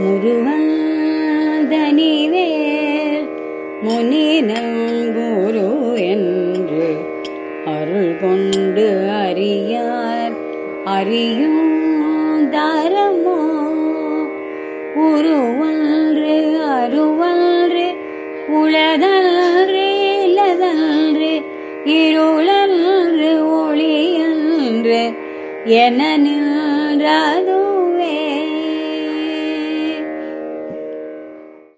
முருகந்தனிவேல் முனினம் குரு என்று அருள் கொண்டு அறியார். அறியும் தரமோ? உருவன்று அருவன்று உளதன்று இலதன்று இருளன்று ஒளியன்று என நின்றதுவே